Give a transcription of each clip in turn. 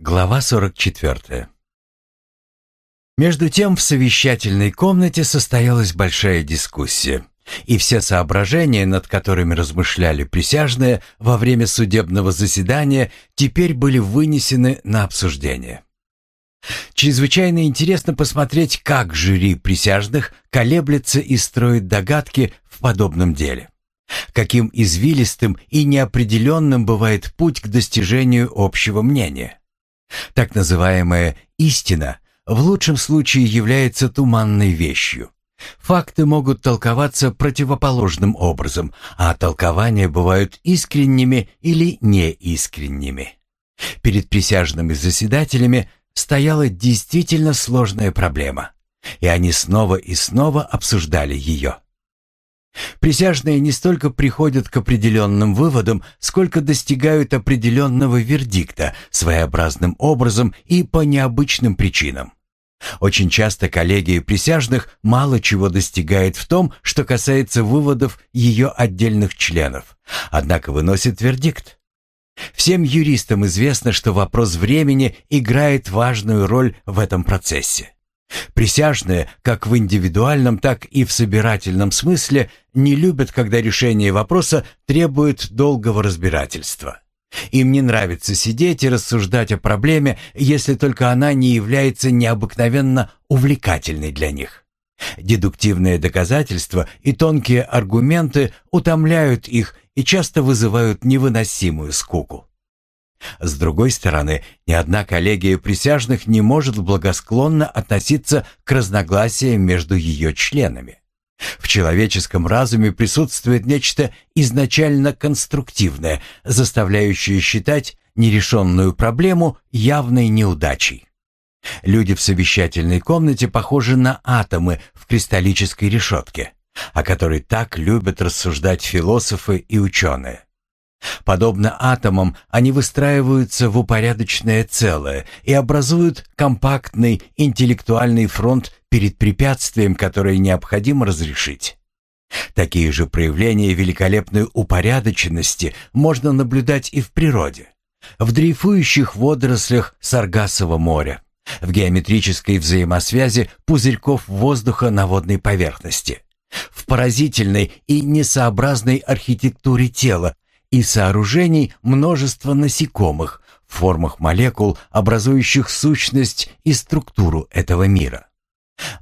Глава 44. Между тем в совещательной комнате состоялась большая дискуссия, и все соображения, над которыми размышляли присяжные во время судебного заседания, теперь были вынесены на обсуждение. Чрезвычайно интересно посмотреть, как жюри присяжных колеблется и строит догадки в подобном деле. Каким извилистым и неопределенным бывает путь к достижению общего мнения. Так называемая «истина» в лучшем случае является туманной вещью. Факты могут толковаться противоположным образом, а толкования бывают искренними или неискренними. Перед присяжными заседателями стояла действительно сложная проблема, и они снова и снова обсуждали ее. Присяжные не столько приходят к определенным выводам, сколько достигают определенного вердикта своеобразным образом и по необычным причинам. Очень часто коллегия присяжных мало чего достигает в том, что касается выводов ее отдельных членов, однако выносит вердикт. Всем юристам известно, что вопрос времени играет важную роль в этом процессе. Присяжные, как в индивидуальном, так и в собирательном смысле, не любят, когда решение вопроса требует долгого разбирательства. Им не нравится сидеть и рассуждать о проблеме, если только она не является необыкновенно увлекательной для них. Дедуктивные доказательства и тонкие аргументы утомляют их и часто вызывают невыносимую скуку. С другой стороны, ни одна коллегия присяжных не может благосклонно относиться к разногласиям между ее членами. В человеческом разуме присутствует нечто изначально конструктивное, заставляющее считать нерешенную проблему явной неудачей. Люди в совещательной комнате похожи на атомы в кристаллической решетке, о которой так любят рассуждать философы и ученые. Подобно атомам, они выстраиваются в упорядоченное целое и образуют компактный интеллектуальный фронт перед препятствием, которое необходимо разрешить. Такие же проявления великолепной упорядоченности можно наблюдать и в природе. В дрейфующих водорослях Саргассового моря, в геометрической взаимосвязи пузырьков воздуха на водной поверхности, в поразительной и несообразной архитектуре тела, и сооружений множество насекомых в формах молекул, образующих сущность и структуру этого мира.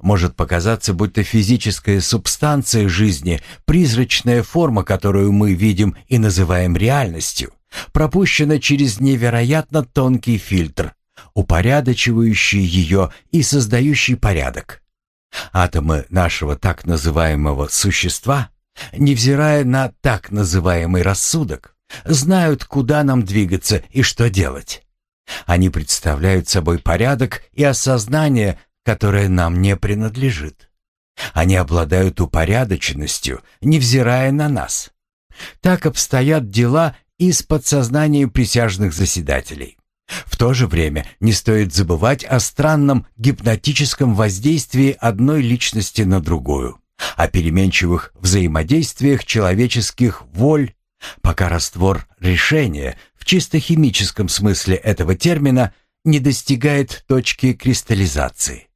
Может показаться, будто физическая субстанция жизни, призрачная форма, которую мы видим и называем реальностью, пропущена через невероятно тонкий фильтр, упорядочивающий ее и создающий порядок. Атомы нашего так называемого существа невзирая на так называемый рассудок, знают, куда нам двигаться и что делать. Они представляют собой порядок и осознание, которое нам не принадлежит. Они обладают упорядоченностью, невзирая на нас. Так обстоят дела и с подсознанием присяжных заседателей. В то же время не стоит забывать о странном гипнотическом воздействии одной личности на другую о переменчивых взаимодействиях человеческих воль, пока раствор решения в чисто химическом смысле этого термина не достигает точки кристаллизации.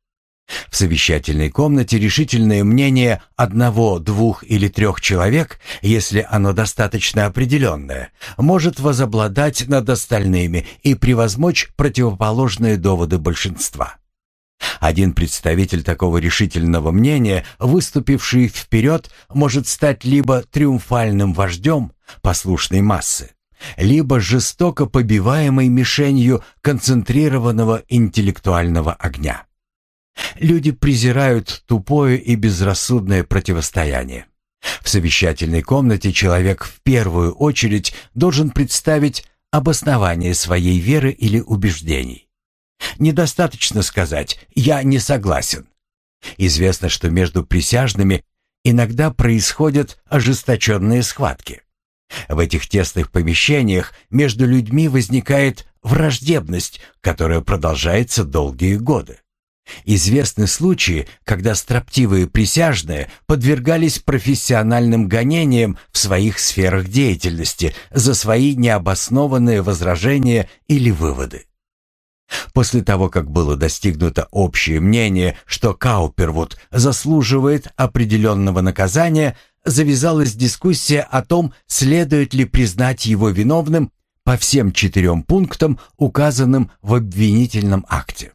В совещательной комнате решительное мнение одного, двух или трех человек, если оно достаточно определенное, может возобладать над остальными и превозмочь противоположные доводы большинства. Один представитель такого решительного мнения, выступивший вперед, может стать либо триумфальным вождем послушной массы, либо жестоко побиваемой мишенью концентрированного интеллектуального огня. Люди презирают тупое и безрассудное противостояние. В совещательной комнате человек в первую очередь должен представить обоснование своей веры или убеждений. Недостаточно сказать «я не согласен». Известно, что между присяжными иногда происходят ожесточенные схватки. В этих тесных помещениях между людьми возникает враждебность, которая продолжается долгие годы. Известны случаи, когда строптивые присяжные подвергались профессиональным гонениям в своих сферах деятельности за свои необоснованные возражения или выводы. После того, как было достигнуто общее мнение, что Каупервуд заслуживает определенного наказания, завязалась дискуссия о том, следует ли признать его виновным по всем четырем пунктам, указанным в обвинительном акте.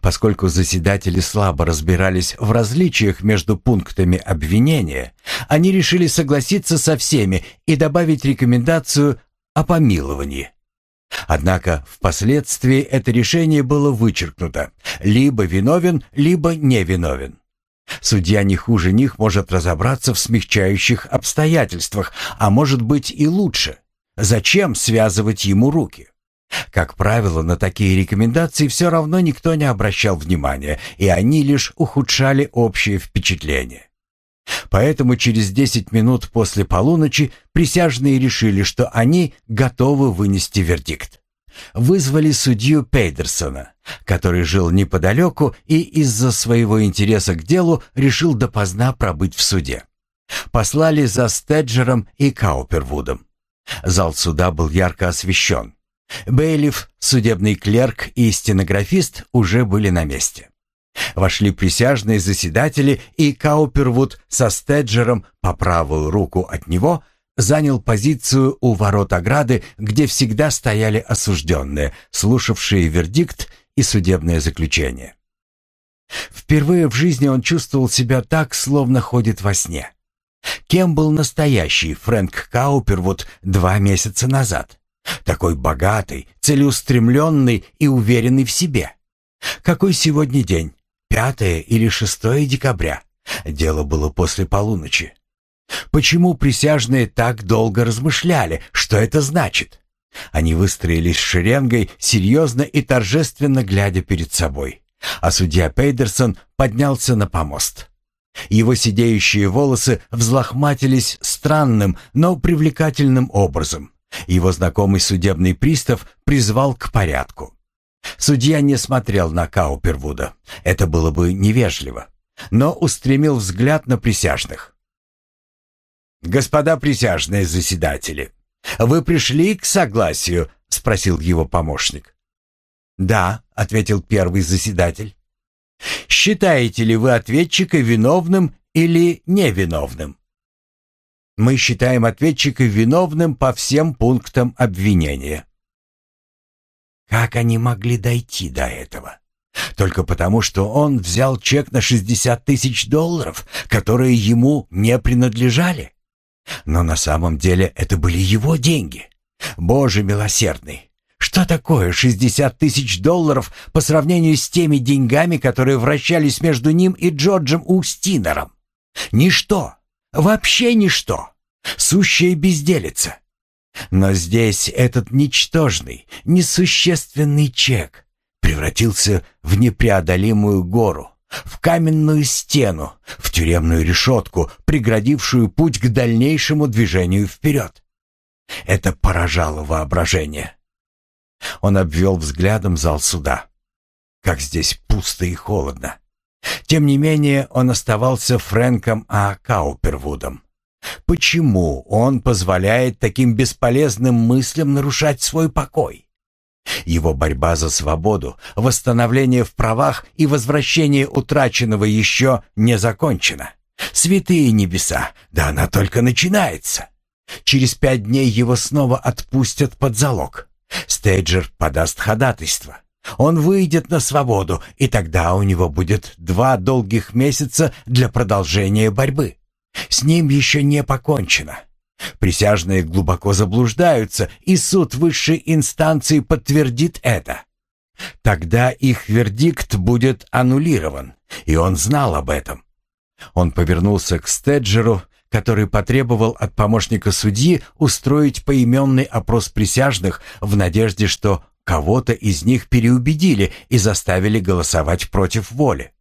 Поскольку заседатели слабо разбирались в различиях между пунктами обвинения, они решили согласиться со всеми и добавить рекомендацию о помиловании. Однако впоследствии это решение было вычеркнуто. Либо виновен, либо невиновен. Судья не хуже них может разобраться в смягчающих обстоятельствах, а может быть и лучше. Зачем связывать ему руки? Как правило, на такие рекомендации все равно никто не обращал внимания, и они лишь ухудшали общее впечатление. Поэтому через 10 минут после полуночи присяжные решили, что они готовы вынести вердикт. Вызвали судью Пейдерсона, который жил неподалеку и из-за своего интереса к делу решил допоздна пробыть в суде. Послали за Стеджером и Каупервудом. Зал суда был ярко освещен. Бейлиф, судебный клерк и стенографист уже были на месте. Вошли присяжные заседатели, и Каупервуд со Стеджером по правую руку от него занял позицию у ворот ограды, где всегда стояли осужденные, слушавшие вердикт и судебное заключение. Впервые в жизни он чувствовал себя так, словно ходит во сне. Кем был настоящий Фрэнк Каупервуд два месяца назад? Такой богатый, целеустремленный и уверенный в себе. Какой сегодня день? Пятое или шестое декабря? Дело было после полуночи. Почему присяжные так долго размышляли, что это значит? Они выстроились шеренгой, серьезно и торжественно глядя перед собой. А судья Пейдерсон поднялся на помост. Его сидеющие волосы взлохматились странным, но привлекательным образом. Его знакомый судебный пристав призвал к порядку. Судья не смотрел на Каупервуда. Это было бы невежливо. Но устремил взгляд на присяжных. «Господа присяжные заседатели, вы пришли к согласию?» — спросил его помощник. «Да», — ответил первый заседатель. «Считаете ли вы ответчика виновным или невиновным?» Мы считаем ответчика виновным по всем пунктам обвинения. Как они могли дойти до этого? Только потому, что он взял чек на 60 тысяч долларов, которые ему не принадлежали? Но на самом деле это были его деньги. Боже милосердный! Что такое 60 тысяч долларов по сравнению с теми деньгами, которые вращались между ним и Джорджем Устинером? Ничто. Вообще ничто. Сущая безделица. Но здесь этот ничтожный, несущественный чек превратился в непреодолимую гору, в каменную стену, в тюремную решетку, преградившую путь к дальнейшему движению вперед. Это поражало воображение. Он обвел взглядом зал суда. Как здесь пусто и холодно. Тем не менее, он оставался Фрэнком А. Каупервудом. Почему он позволяет таким бесполезным мыслям нарушать свой покой? Его борьба за свободу, восстановление в правах и возвращение утраченного еще не закончена. Святые небеса, да она только начинается. Через пять дней его снова отпустят под залог. Стейджер подаст ходатайство. Он выйдет на свободу, и тогда у него будет два долгих месяца для продолжения борьбы. С ним еще не покончено. Присяжные глубоко заблуждаются, и суд высшей инстанции подтвердит это. Тогда их вердикт будет аннулирован, и он знал об этом. Он повернулся к Стеджеру, который потребовал от помощника судьи устроить поименный опрос присяжных в надежде, что Кого-то из них переубедили и заставили голосовать против воли.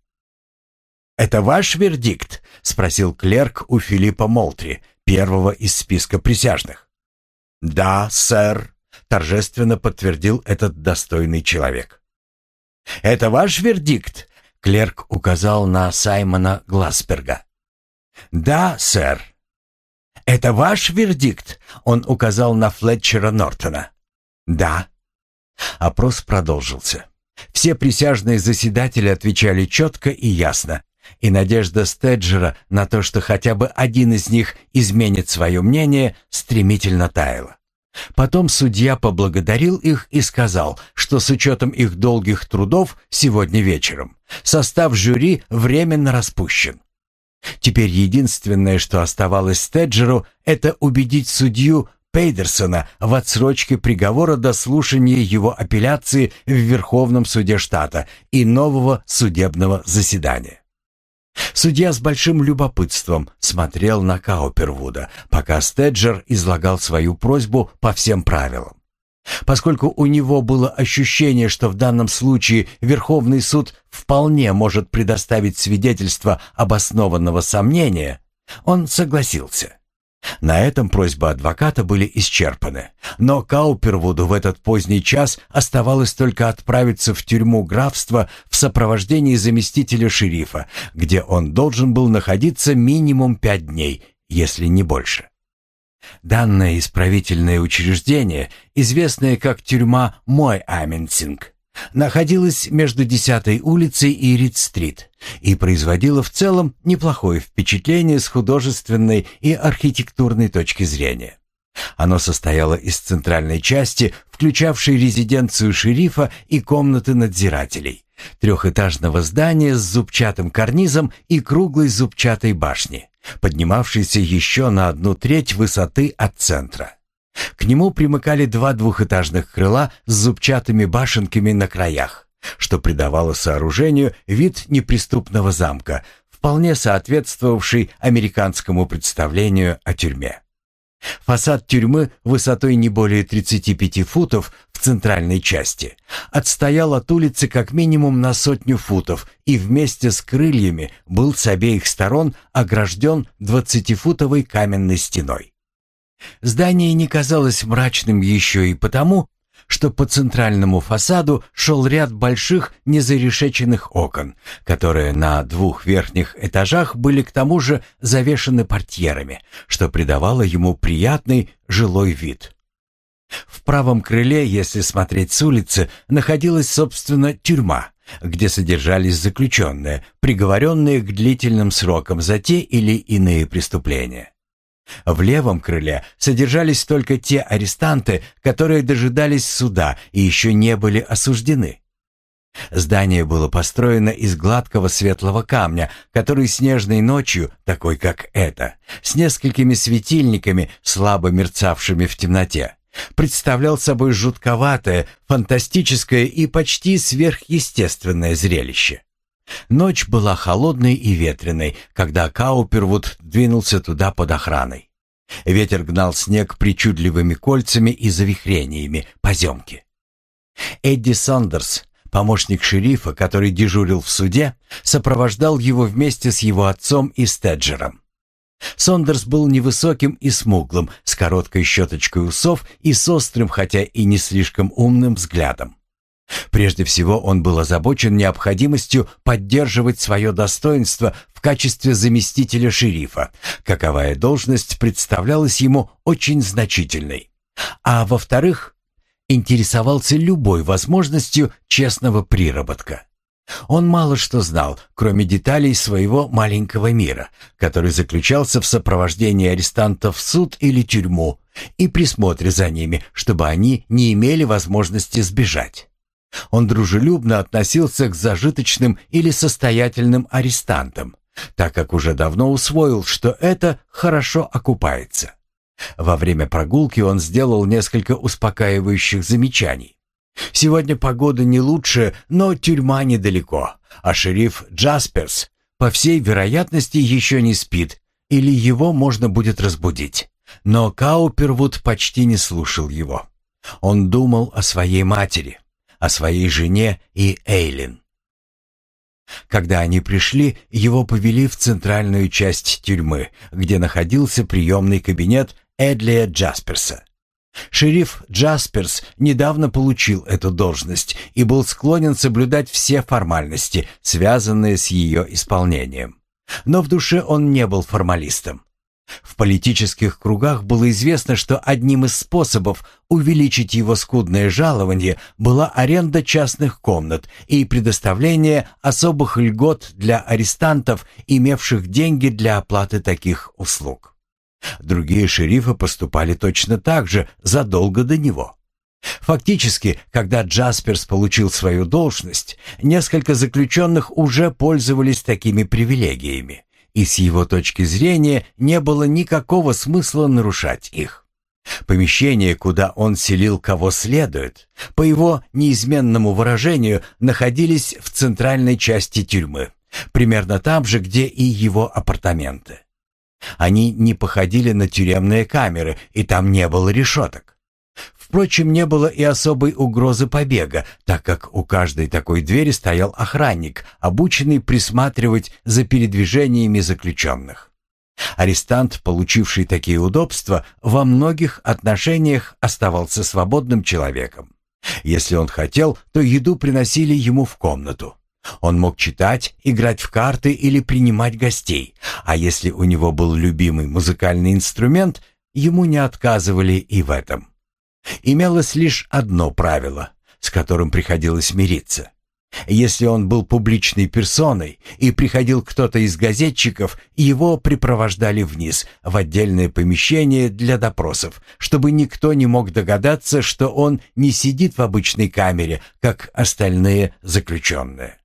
«Это ваш вердикт?» — спросил клерк у Филиппа Молтри, первого из списка присяжных. «Да, сэр», — торжественно подтвердил этот достойный человек. «Это ваш вердикт?» — клерк указал на Саймона Гласперга. «Да, сэр». «Это ваш вердикт?» — он указал на Флетчера Нортона. «Да». Опрос продолжился. Все присяжные заседатели отвечали четко и ясно, и надежда Стеджера на то, что хотя бы один из них изменит свое мнение, стремительно таяла. Потом судья поблагодарил их и сказал, что с учетом их долгих трудов сегодня вечером состав жюри временно распущен. Теперь единственное, что оставалось Стеджеру, это убедить судью Пейдерсона в отсрочке приговора до слушания его апелляции в Верховном суде штата и нового судебного заседания. Судья с большим любопытством смотрел на Каупервуда, пока Стеджер излагал свою просьбу по всем правилам. Поскольку у него было ощущение, что в данном случае Верховный суд вполне может предоставить свидетельство обоснованного сомнения, он согласился. На этом просьбы адвоката были исчерпаны, но Каупервуду в этот поздний час оставалось только отправиться в тюрьму графства в сопровождении заместителя шерифа, где он должен был находиться минимум пять дней, если не больше. Данное исправительное учреждение, известное как тюрьма Мой Аминсинг, находилась между 10-й улицей и Рид-стрит и производила в целом неплохое впечатление с художественной и архитектурной точки зрения. Оно состояло из центральной части, включавшей резиденцию шерифа и комнаты надзирателей, трехэтажного здания с зубчатым карнизом и круглой зубчатой башни, поднимавшейся еще на одну треть высоты от центра. К нему примыкали два двухэтажных крыла с зубчатыми башенками на краях, что придавало сооружению вид неприступного замка, вполне соответствовавший американскому представлению о тюрьме. Фасад тюрьмы высотой не более 35 футов в центральной части отстоял от улицы как минимум на сотню футов и вместе с крыльями был с обеих сторон огражден 20-футовой каменной стеной. Здание не казалось мрачным еще и потому, что по центральному фасаду шел ряд больших незарешеченных окон, которые на двух верхних этажах были к тому же завешены портьерами, что придавало ему приятный жилой вид. В правом крыле, если смотреть с улицы, находилась, собственно, тюрьма, где содержались заключенные, приговоренные к длительным срокам за те или иные преступления. В левом крыле содержались только те арестанты, которые дожидались суда и еще не были осуждены. Здание было построено из гладкого светлого камня, который снежной ночью, такой как это, с несколькими светильниками, слабо мерцавшими в темноте, представлял собой жутковатое, фантастическое и почти сверхъестественное зрелище. Ночь была холодной и ветреной, когда Каупервуд двинулся туда под охраной. Ветер гнал снег причудливыми кольцами и завихрениями поземки. Эдди Сондерс, помощник шерифа, который дежурил в суде, сопровождал его вместе с его отцом и Стеджером. Сондерс был невысоким и смуглым, с короткой щеточкой усов и с острым, хотя и не слишком умным взглядом. Прежде всего он был озабочен необходимостью поддерживать свое достоинство в качестве заместителя шерифа, каковая должность представлялась ему очень значительной. А во-вторых, интересовался любой возможностью честного приработка. Он мало что знал, кроме деталей своего маленького мира, который заключался в сопровождении арестантов в суд или тюрьму и присмотре за ними, чтобы они не имели возможности сбежать. Он дружелюбно относился к зажиточным или состоятельным арестантам, так как уже давно усвоил, что это хорошо окупается. Во время прогулки он сделал несколько успокаивающих замечаний. Сегодня погода не лучше, но тюрьма недалеко, а шериф Джасперс, по всей вероятности, еще не спит, или его можно будет разбудить. Но Каупервуд почти не слушал его. Он думал о своей матери о своей жене и Эйлин. Когда они пришли, его повели в центральную часть тюрьмы, где находился приемный кабинет Эдлия Джасперса. Шериф Джасперс недавно получил эту должность и был склонен соблюдать все формальности, связанные с ее исполнением. Но в душе он не был формалистом. В политических кругах было известно, что одним из способов увеличить его скудное жалование была аренда частных комнат и предоставление особых льгот для арестантов, имевших деньги для оплаты таких услуг. Другие шерифы поступали точно так же задолго до него. Фактически, когда Джасперс получил свою должность, несколько заключенных уже пользовались такими привилегиями, и с его точки зрения не было никакого смысла нарушать их. Помещение, куда он селил кого следует, по его неизменному выражению, находились в центральной части тюрьмы, примерно там же, где и его апартаменты. Они не походили на тюремные камеры, и там не было решеток. Впрочем, не было и особой угрозы побега, так как у каждой такой двери стоял охранник, обученный присматривать за передвижениями заключенных. Арестант, получивший такие удобства, во многих отношениях оставался свободным человеком. Если он хотел, то еду приносили ему в комнату. Он мог читать, играть в карты или принимать гостей, а если у него был любимый музыкальный инструмент, ему не отказывали и в этом. Имелось лишь одно правило, с которым приходилось мириться. Если он был публичной персоной и приходил кто-то из газетчиков, его припровождали вниз, в отдельное помещение для допросов, чтобы никто не мог догадаться, что он не сидит в обычной камере, как остальные заключенные.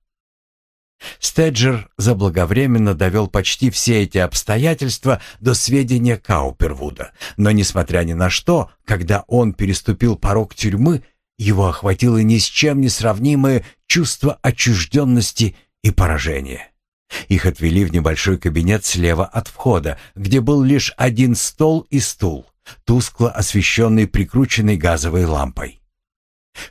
Стеджер заблаговременно довел почти все эти обстоятельства до сведения Каупервуда, но, несмотря ни на что, когда он переступил порог тюрьмы, его охватило ни с чем не сравнимое чувство отчужденности и поражения. Их отвели в небольшой кабинет слева от входа, где был лишь один стол и стул, тускло освещенный прикрученной газовой лампой.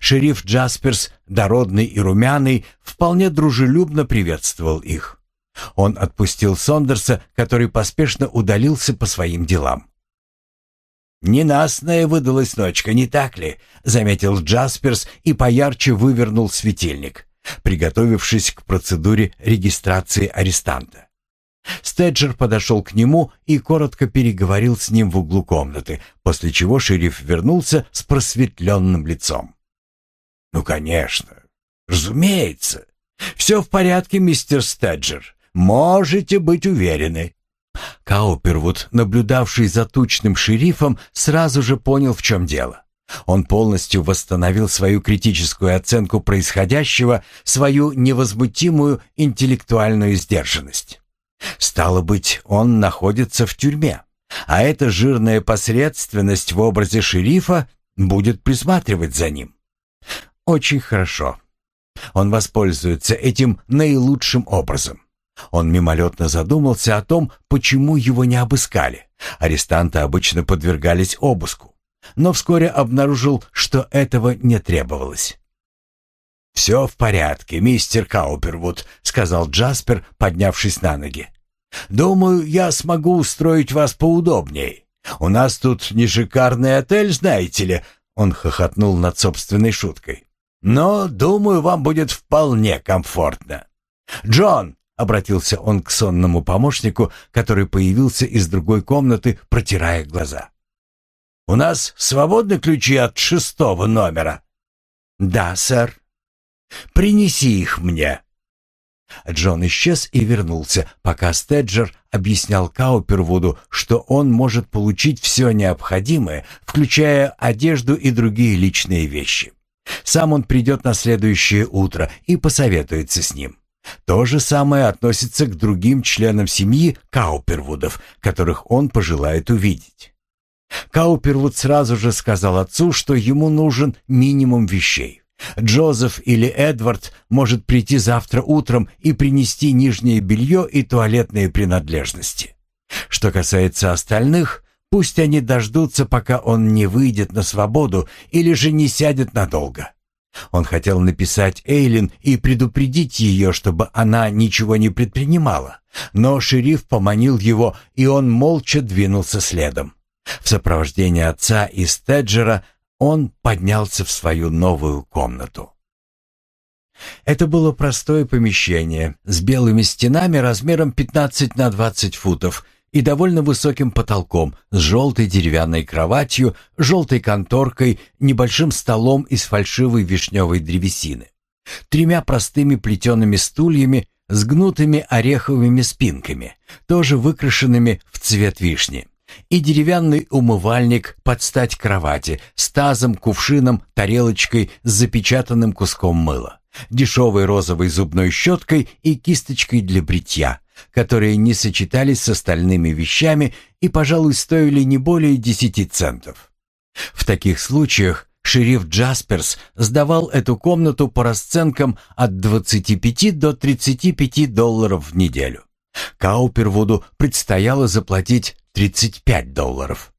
Шериф Джасперс, дородный и румяный, вполне дружелюбно приветствовал их. Он отпустил Сондерса, который поспешно удалился по своим делам. «Ненастная выдалась ночка, не так ли?» — заметил Джасперс и поярче вывернул светильник, приготовившись к процедуре регистрации арестанта. Стеджер подошел к нему и коротко переговорил с ним в углу комнаты, после чего шериф вернулся с просветленным лицом. «Ну, конечно. Разумеется. Все в порядке, мистер Стеджер. Можете быть уверены». Каупервуд, наблюдавший за тучным шерифом, сразу же понял, в чем дело. Он полностью восстановил свою критическую оценку происходящего, свою невозмутимую интеллектуальную сдержанность. Стало быть, он находится в тюрьме, а эта жирная посредственность в образе шерифа будет присматривать за ним. Очень хорошо. Он воспользуется этим наилучшим образом. Он мимолетно задумался о том, почему его не обыскали. Арестанты обычно подвергались обыску. Но вскоре обнаружил, что этого не требовалось. «Все в порядке, мистер Каупервуд», — сказал Джаспер, поднявшись на ноги. «Думаю, я смогу устроить вас поудобнее. У нас тут не шикарный отель, знаете ли», — он хохотнул над собственной шуткой. Но, думаю, вам будет вполне комфортно. Джон, обратился он к сонному помощнику, который появился из другой комнаты, протирая глаза. У нас свободны ключи от шестого номера. Да, сэр. Принеси их мне. Джон исчез и вернулся, пока Стеджер объяснял Каупервуду, что он может получить все необходимое, включая одежду и другие личные вещи. Сам он придет на следующее утро и посоветуется с ним. То же самое относится к другим членам семьи Каупервудов, которых он пожелает увидеть. Каупервуд сразу же сказал отцу, что ему нужен минимум вещей. Джозеф или Эдвард может прийти завтра утром и принести нижнее белье и туалетные принадлежности. Что касается остальных, Пусть они дождутся, пока он не выйдет на свободу или же не сядет надолго. Он хотел написать Эйлин и предупредить ее, чтобы она ничего не предпринимала, но шериф поманил его, и он молча двинулся следом. В сопровождении отца и Стеджера он поднялся в свою новую комнату. Это было простое помещение с белыми стенами размером 15 на 20 футов и довольно высоким потолком с желтой деревянной кроватью, желтой конторкой, небольшим столом из фальшивой вишневой древесины, тремя простыми плетеными стульями с гнутыми ореховыми спинками, тоже выкрашенными в цвет вишни, и деревянный умывальник под стать кровати с тазом, кувшином, тарелочкой с запечатанным куском мыла, дешевой розовой зубной щеткой и кисточкой для бритья, которые не сочетались с остальными вещами и, пожалуй, стоили не более десяти центов. В таких случаях шериф Джасперс сдавал эту комнату по расценкам от 25 до 35 долларов в неделю. Каупервуду предстояло заплатить 35 долларов.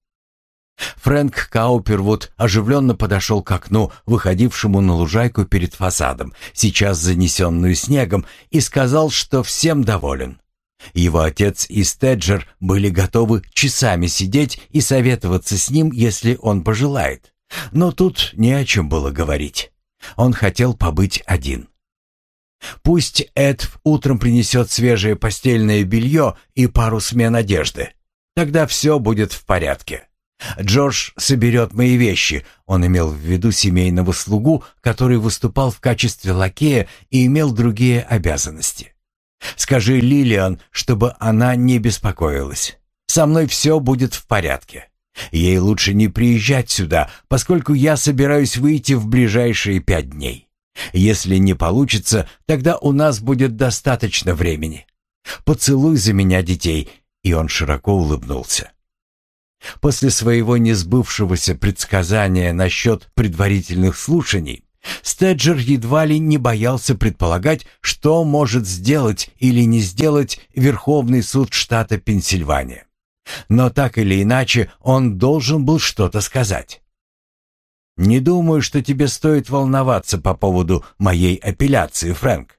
Фрэнк Каупервуд оживленно подошел к окну, выходившему на лужайку перед фасадом, сейчас занесенную снегом, и сказал, что всем доволен. Его отец и Стеджер были готовы часами сидеть и советоваться с ним, если он пожелает. Но тут не о чем было говорить. Он хотел побыть один. Пусть Эд утром принесет свежее постельное белье и пару смен одежды. Тогда все будет в порядке. Джордж соберет мои вещи. Он имел в виду семейного слугу, который выступал в качестве лакея и имел другие обязанности. Скажи Лилиан, чтобы она не беспокоилась. Со мной все будет в порядке. Ей лучше не приезжать сюда, поскольку я собираюсь выйти в ближайшие пять дней. Если не получится, тогда у нас будет достаточно времени. Поцелуй за меня детей». И он широко улыбнулся. После своего несбывшегося предсказания насчет предварительных слушаний, Стеджер едва ли не боялся предполагать, что может сделать или не сделать Верховный суд штата Пенсильвания. Но так или иначе он должен был что-то сказать. «Не думаю, что тебе стоит волноваться по поводу моей апелляции, Фрэнк.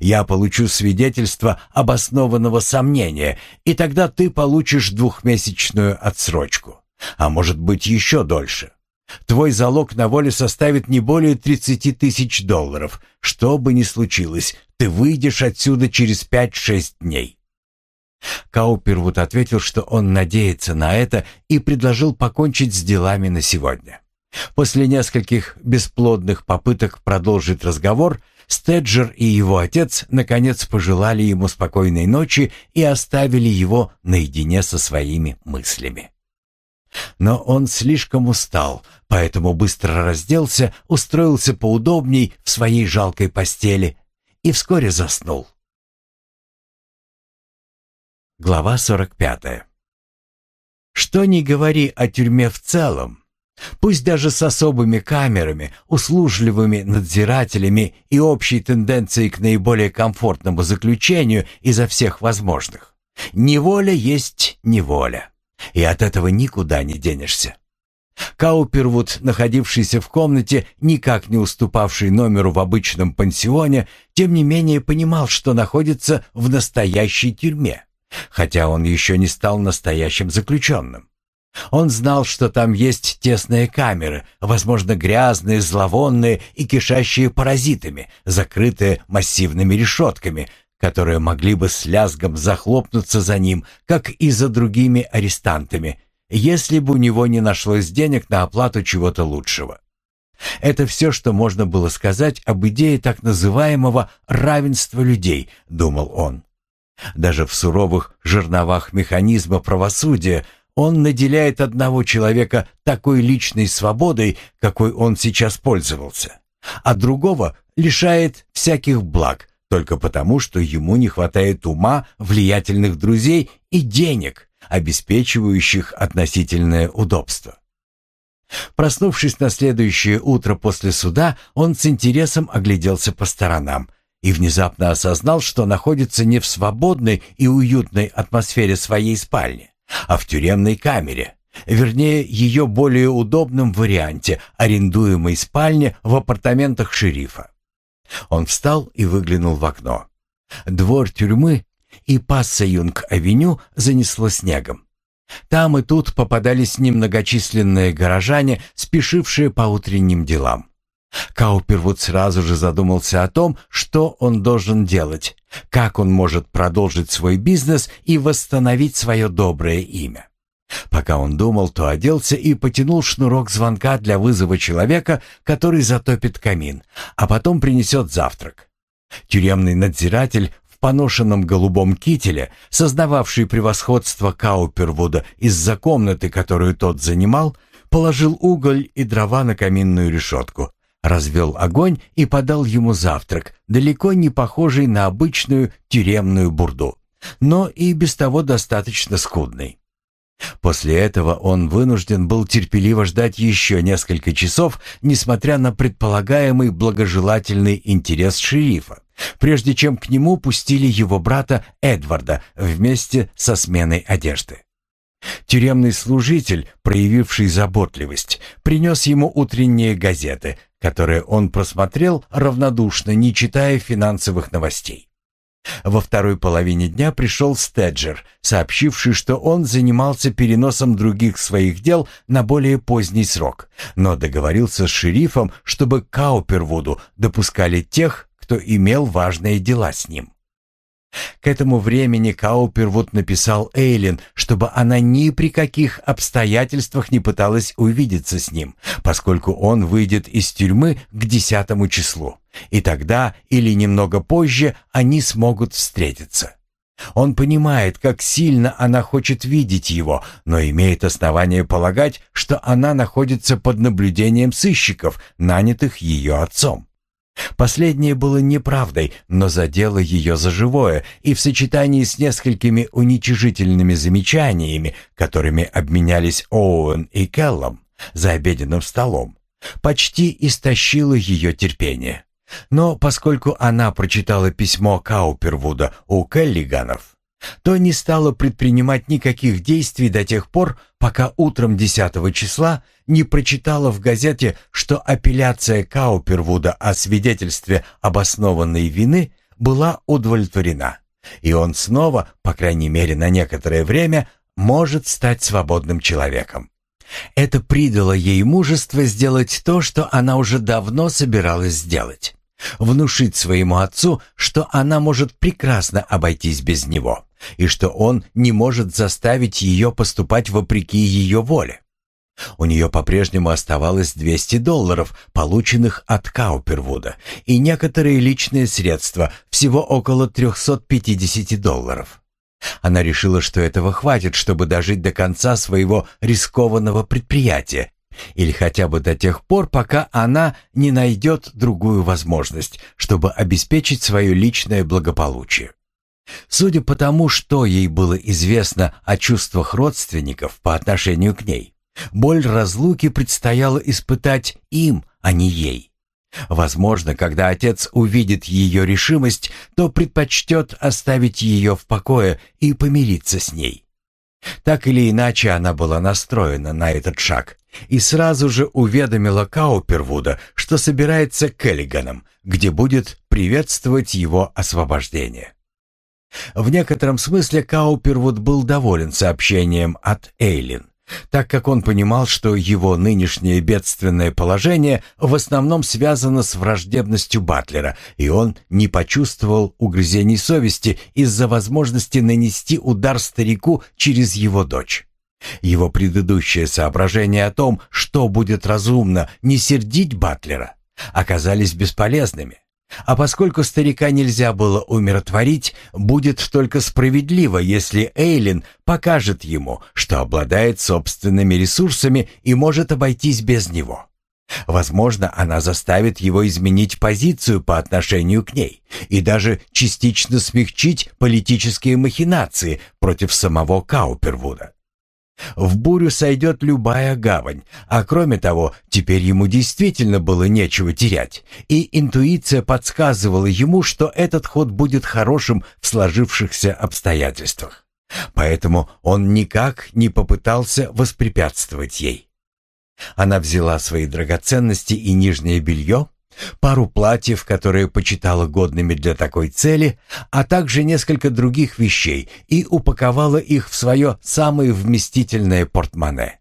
Я получу свидетельство обоснованного сомнения, и тогда ты получишь двухмесячную отсрочку, а может быть еще дольше. Твой залог на воле составит не более 30 тысяч долларов. Что бы ни случилось, ты выйдешь отсюда через 5-6 дней». Каупервуд ответил, что он надеется на это и предложил покончить с делами на сегодня. После нескольких бесплодных попыток продолжить разговор, Стеджер и его отец наконец пожелали ему спокойной ночи и оставили его наедине со своими мыслями. Но он слишком устал, поэтому быстро разделся, устроился поудобней в своей жалкой постели и вскоре заснул. Глава 45. Что ни говори о тюрьме в целом, пусть даже с особыми камерами, услужливыми надзирателями и общей тенденцией к наиболее комфортному заключению изо всех возможных, неволя есть неволя и от этого никуда не денешься. Каупервуд, находившийся в комнате, никак не уступавший номеру в обычном пансионе, тем не менее понимал, что находится в настоящей тюрьме, хотя он еще не стал настоящим заключенным. Он знал, что там есть тесные камеры, возможно, грязные, зловонные и кишащие паразитами, закрытые массивными решетками, которые могли бы с лязгом захлопнуться за ним, как и за другими арестантами, если бы у него не нашлось денег на оплату чего-то лучшего. Это все, что можно было сказать об идее так называемого «равенства людей», думал он. Даже в суровых жерновах механизма правосудия он наделяет одного человека такой личной свободой, какой он сейчас пользовался, а другого лишает всяких благ, только потому, что ему не хватает ума, влиятельных друзей и денег, обеспечивающих относительное удобство. Проснувшись на следующее утро после суда, он с интересом огляделся по сторонам и внезапно осознал, что находится не в свободной и уютной атмосфере своей спальни, а в тюремной камере, вернее, ее более удобном варианте, арендуемой спальне в апартаментах шерифа. Он встал и выглянул в окно. Двор тюрьмы и Пассаюнг-авеню занесло снегом. Там и тут попадались немногочисленные горожане, спешившие по утренним делам. Каупервуд сразу же задумался о том, что он должен делать, Как он может продолжить свой бизнес и восстановить свое доброе имя? Пока он думал, то оделся и потянул шнурок звонка для вызова человека, который затопит камин, а потом принесет завтрак. Тюремный надзиратель в поношенном голубом кителе, создававший превосходство Каупервуда из-за комнаты, которую тот занимал, положил уголь и дрова на каминную решетку, развел огонь и подал ему завтрак, далеко не похожий на обычную тюремную бурду, но и без того достаточно скудный. После этого он вынужден был терпеливо ждать еще несколько часов, несмотря на предполагаемый благожелательный интерес шерифа, прежде чем к нему пустили его брата Эдварда вместе со сменой одежды. Тюремный служитель, проявивший заботливость, принес ему утренние газеты, которые он просмотрел равнодушно, не читая финансовых новостей. Во второй половине дня пришел Стеджер, сообщивший, что он занимался переносом других своих дел на более поздний срок, но договорился с шерифом, чтобы Каупервуду допускали тех, кто имел важные дела с ним. К этому времени Каупервуд написал Эйлин, чтобы она ни при каких обстоятельствах не пыталась увидеться с ним, поскольку он выйдет из тюрьмы к десятому числу. И тогда или немного позже они смогут встретиться. Он понимает, как сильно она хочет видеть его, но имеет основание полагать, что она находится под наблюдением сыщиков, нанятых ее отцом. Последнее было неправдой, но задело ее за живое, и в сочетании с несколькими уничижительными замечаниями, которыми обменялись Оуэн и Келлом за обеденным столом, почти истощило ее терпение. Но поскольку она прочитала письмо Каупервуда у Келлиганов, то не стала предпринимать никаких действий до тех пор, пока утром 10 числа не прочитала в газете, что апелляция Каупервуда о свидетельстве обоснованной вины была удовлетворена, и он снова, по крайней мере на некоторое время, может стать свободным человеком. Это придало ей мужество сделать то, что она уже давно собиралась сделать внушить своему отцу, что она может прекрасно обойтись без него, и что он не может заставить ее поступать вопреки ее воле. У нее по-прежнему оставалось 200 долларов, полученных от Каупервуда, и некоторые личные средства, всего около 350 долларов. Она решила, что этого хватит, чтобы дожить до конца своего рискованного предприятия или хотя бы до тех пор, пока она не найдет другую возможность, чтобы обеспечить свое личное благополучие. Судя по тому, что ей было известно о чувствах родственников по отношению к ней, боль разлуки предстояло испытать им, а не ей. Возможно, когда отец увидит ее решимость, то предпочтет оставить ее в покое и помириться с ней. Так или иначе, она была настроена на этот шаг и сразу же уведомила Каупервуда, что собирается к Эллиганом, где будет приветствовать его освобождение. В некотором смысле Каупервуд был доволен сообщением от Эйлин так как он понимал, что его нынешнее бедственное положение в основном связано с враждебностью Батлера, и он не почувствовал угрызений совести из-за возможности нанести удар старику через его дочь. Его предыдущие соображения о том, что будет разумно не сердить Батлера, оказались бесполезными. А поскольку старика нельзя было умиротворить, будет только справедливо, если Эйлин покажет ему, что обладает собственными ресурсами и может обойтись без него. Возможно, она заставит его изменить позицию по отношению к ней и даже частично смягчить политические махинации против самого Каупервуда. В бурю сойдет любая гавань, а кроме того, теперь ему действительно было нечего терять, и интуиция подсказывала ему, что этот ход будет хорошим в сложившихся обстоятельствах. Поэтому он никак не попытался воспрепятствовать ей. Она взяла свои драгоценности и нижнее белье, пару платьев, которые почитала годными для такой цели, а также несколько других вещей и упаковала их в свое самое вместительное портмоне.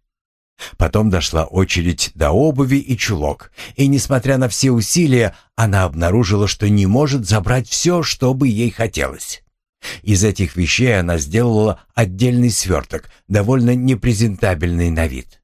Потом дошла очередь до обуви и чулок, и, несмотря на все усилия, она обнаружила, что не может забрать все, что бы ей хотелось. Из этих вещей она сделала отдельный сверток, довольно непрезентабельный на вид.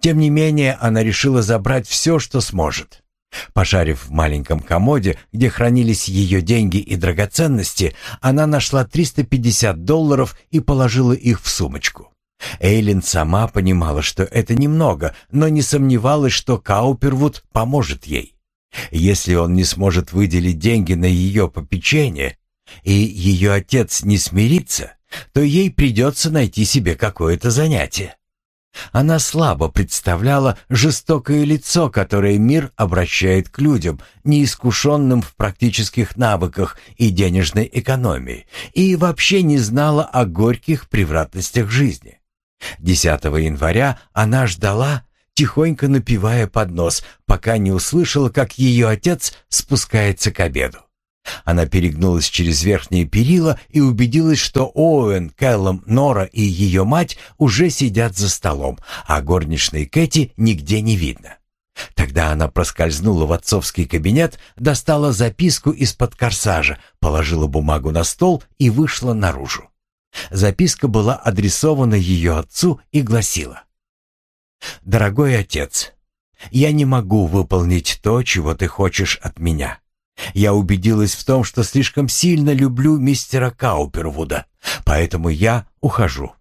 Тем не менее, она решила забрать все, что сможет. Пошарив в маленьком комоде, где хранились ее деньги и драгоценности, она нашла 350 долларов и положила их в сумочку. Эйлин сама понимала, что это немного, но не сомневалась, что Каупервуд поможет ей. Если он не сможет выделить деньги на ее попечение, и ее отец не смирится, то ей придется найти себе какое-то занятие. Она слабо представляла жестокое лицо, которое мир обращает к людям, неискушенным в практических навыках и денежной экономии, и вообще не знала о горьких превратностях жизни. 10 января она ждала, тихонько напивая под нос, пока не услышала, как ее отец спускается к обеду. Она перегнулась через верхние перила и убедилась, что Оуэн, Кэллом, Нора и ее мать уже сидят за столом, а горничной Кэти нигде не видно. Тогда она проскользнула в отцовский кабинет, достала записку из-под корсажа, положила бумагу на стол и вышла наружу. Записка была адресована ее отцу и гласила «Дорогой отец, я не могу выполнить то, чего ты хочешь от меня. Я убедилась в том, что слишком сильно люблю мистера Каупервуда, поэтому я ухожу.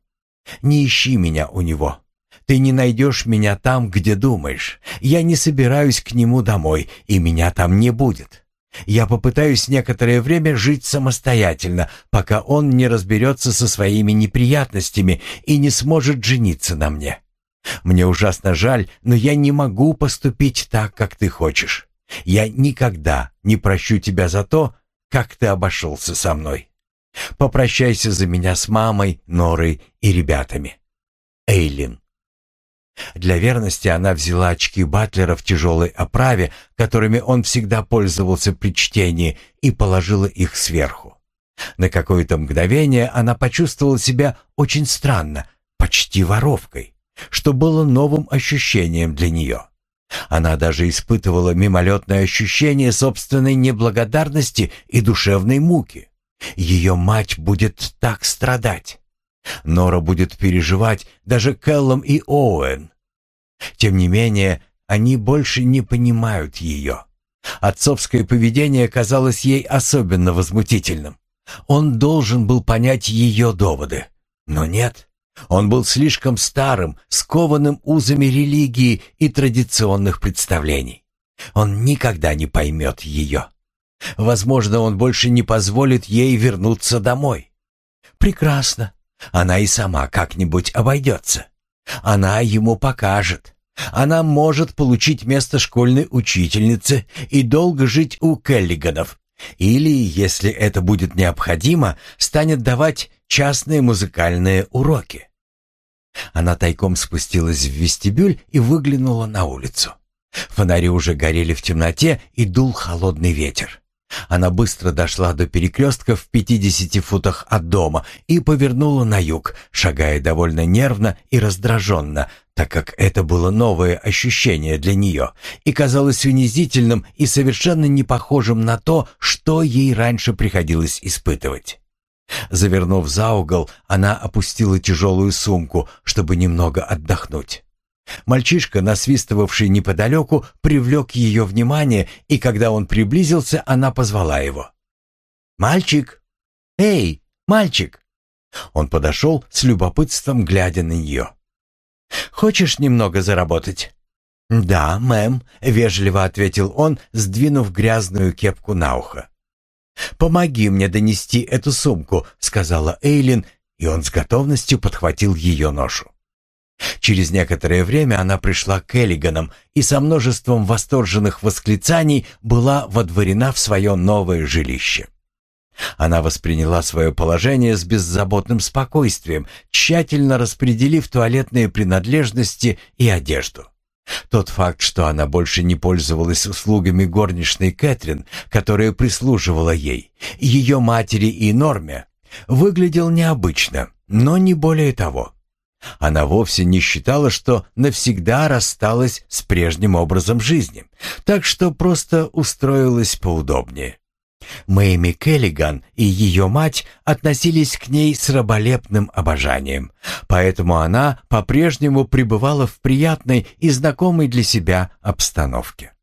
Не ищи меня у него. Ты не найдешь меня там, где думаешь. Я не собираюсь к нему домой, и меня там не будет. Я попытаюсь некоторое время жить самостоятельно, пока он не разберется со своими неприятностями и не сможет жениться на мне. Мне ужасно жаль, но я не могу поступить так, как ты хочешь. Я никогда не прощу тебя за то, как ты обошелся со мной. Попрощайся за меня с мамой, Норой и ребятами. Эйлин. Для верности она взяла очки Батлера в тяжелой оправе, которыми он всегда пользовался при чтении, и положила их сверху. На какое-то мгновение она почувствовала себя очень странно, почти воровкой, что было новым ощущением для нее. Она даже испытывала мимолетное ощущение собственной неблагодарности и душевной муки. Ее мать будет так страдать. Нора будет переживать даже Келлом и Оуэн. Тем не менее, они больше не понимают ее. Отцовское поведение казалось ей особенно возмутительным. Он должен был понять ее доводы. Но нет. Он был слишком старым, скованным узами религии и традиционных представлений. Он никогда не поймет ее. Возможно, он больше не позволит ей вернуться домой. Прекрасно. Она и сама как-нибудь обойдется. Она ему покажет. Она может получить место школьной учительницы и долго жить у Келлиганов. Или, если это будет необходимо, станет давать частные музыкальные уроки. Она тайком спустилась в вестибюль и выглянула на улицу. Фонари уже горели в темноте и дул холодный ветер. Она быстро дошла до перекрестка в 50 футах от дома и повернула на юг, шагая довольно нервно и раздраженно, так как это было новое ощущение для нее и казалось унизительным и совершенно не похожим на то, что ей раньше приходилось испытывать. Завернув за угол, она опустила тяжелую сумку, чтобы немного отдохнуть. Мальчишка, насвистывавший неподалеку, привлек ее внимание, и когда он приблизился, она позвала его. «Мальчик! Эй, мальчик!» Он подошел с любопытством, глядя на нее. «Хочешь немного заработать?» «Да, мэм», — вежливо ответил он, сдвинув грязную кепку на ухо. «Помоги мне донести эту сумку», — сказала Эйлин, и он с готовностью подхватил ее ношу. Через некоторое время она пришла к Эллиганам и со множеством восторженных восклицаний была водворена в свое новое жилище. Она восприняла свое положение с беззаботным спокойствием, тщательно распределив туалетные принадлежности и одежду. Тот факт, что она больше не пользовалась услугами горничной Кэтрин, которая прислуживала ей, ее матери и Норме, выглядел необычно, но не более того. Она вовсе не считала, что навсегда рассталась с прежним образом жизни, так что просто устроилась поудобнее. Мэйми Келлиган и ее мать относились к ней с раболепным обожанием, поэтому она по-прежнему пребывала в приятной и знакомой для себя обстановке.